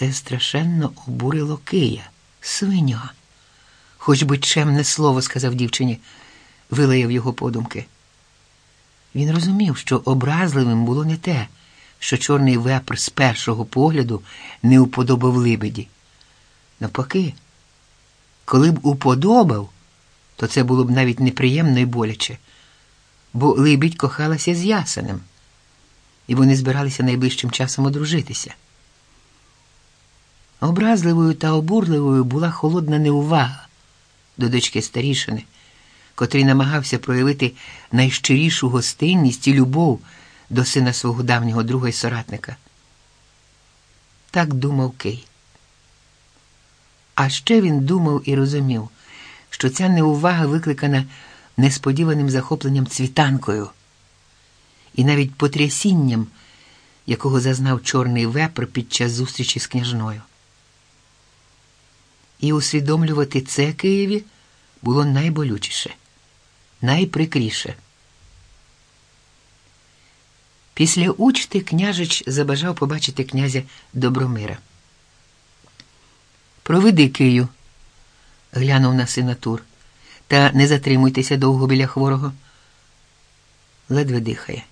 Це страшенно обурило Кия, свиня. Хоч би чемне слово, сказав дівчині, вилаяв його подумки. Він розумів, що образливим було не те, що чорний вепр з першого погляду не уподобав либеді. Навпаки, коли б уподобав, то це було б навіть неприємно і боляче, бо либідь кохалася з ясенем, і вони збиралися найближчим часом одружитися. Образливою та обурливою була холодна неувага до дочки старішини, котрий намагався проявити найщирішу гостинність і любов до сина свого давнього друга й соратника. Так думав Кей. А ще він думав і розумів, що ця неувага викликана несподіваним захопленням цвітанкою і навіть потрясінням, якого зазнав чорний вепр під час зустрічі з княжною. І усвідомлювати це Києві було найболючіше, найприкріше. Після учти княжич забажав побачити князя Добромира. Проведи Кию, глянув на сина Тур, та не затримуйтеся довго біля хворого. Ледве дихає.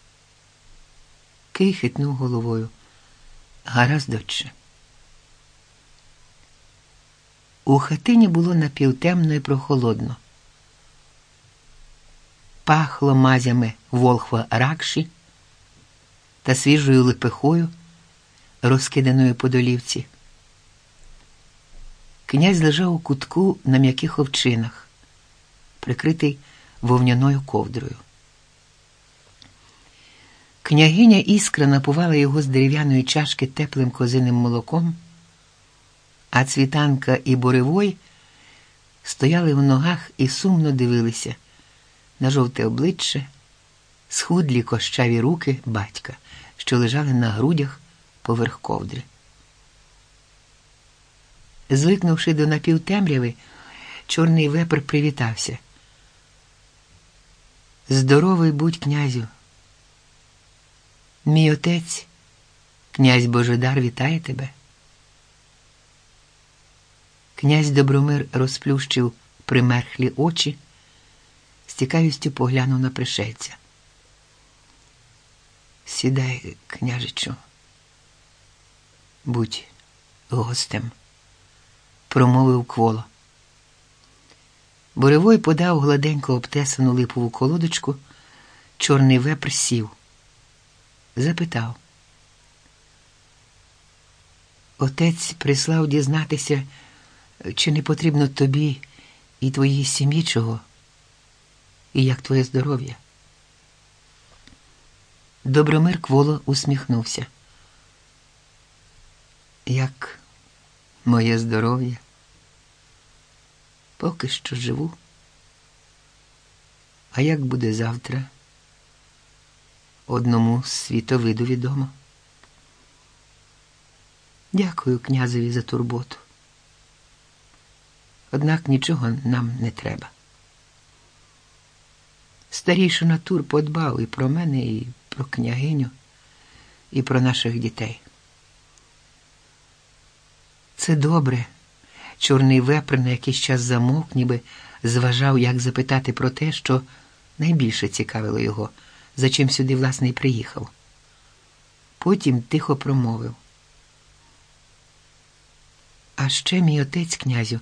Кий хитнув головою. Гаразд, доче. У хатині було напівтемно і прохолодно. Пахло мазями волхва ракші та свіжою липихою, розкиданою по долівці. Князь лежав у кутку на м'яких овчинах, прикритий вовняною ковдрою. Княгиня іскра напувала його з дерев'яної чашки теплим козиним молоком, а цвітанка і буревой стояли в ногах і сумно дивилися на жовте обличчя, схудлі кощаві руки батька, що лежали на грудях поверх ковдри. Звикнувши до напівтемряви, чорний вепр привітався. Здоровий будь князю. Мій отець, князь Божидар, вітає тебе. Князь Добромир розплющив примерхлі очі, з цікавістю поглянув на пришельця. Сідай, княжичу, будь гостем, промовив кволо. Боревой подав гладенько обтесану липову колодочку, чорний вепр сів. Запитав. Отець прислав дізнатися, чи не потрібно тобі і твоїй сім'ї чого, і як твоє здоров'я. Добромир кволо усміхнувся. Як моє здоров'я? Поки що живу. А як буде завтра? Одному світовиду відомо. Дякую князеві за турботу. Однак нічого нам не треба. Старішина Тур подбав і про мене, і про княгиню, і про наших дітей. Це добре. Чорний вепр на якийсь час замовк, ніби зважав, як запитати про те, що найбільше цікавило його, за чим сюди, власне, і приїхав. Потім тихо промовив. А ще мій отець, князю,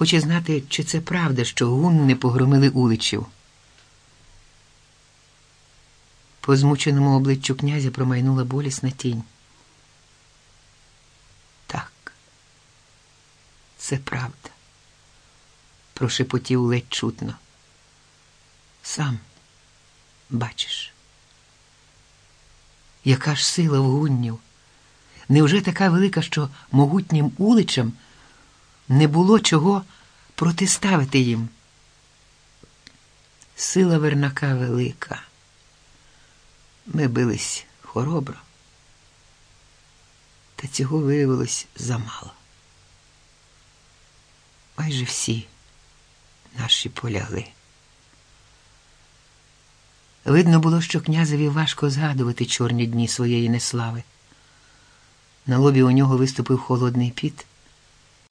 хоче знати, чи це правда, що гунни погромили уличів. По змученому обличчю князя промайнула болісна тінь. Так, це правда, прошепотів ледь чутно. Сам бачиш, яка ж сила в гуннів? Невже така велика, що могутнім уличам не було чого протиставити їм? Сила Вернака велика. Ми бились хоробро, та цього виявилось замало. Майже всі наші полягли. Видно було, що князеві важко згадувати чорні дні своєї неслави. На лобі у нього виступив холодний піт.